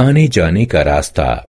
आने जाने का रास्ता।